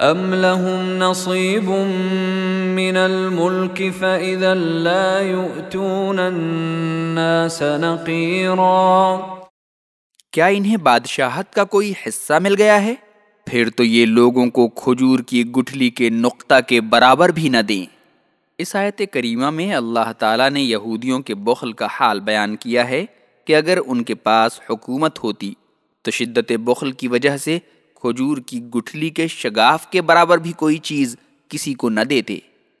ام لهم نصيب من الملك فإذا لا يؤتون الناس نقيرا کیا انہیں بادشاہت کا کوئی حصہ مل گیا ہے؟ پھر تو یہ لوگوں کو کھجور کی گٹھلی کے نقطہ کے برابر بھی نہ دیں۔ اس آیت کریمہ میں اللہ تعالیٰ نے یہودیوں کے بخل کا حال بیان کیا ہے کہ اگر ان کے پاس حکومت ہوتی تو شدت بخل کی وجہ سے کھجور کی گٹھلی کے شگاف کے برابر بھی کوئی چیز کسی کو نہ دیتے۔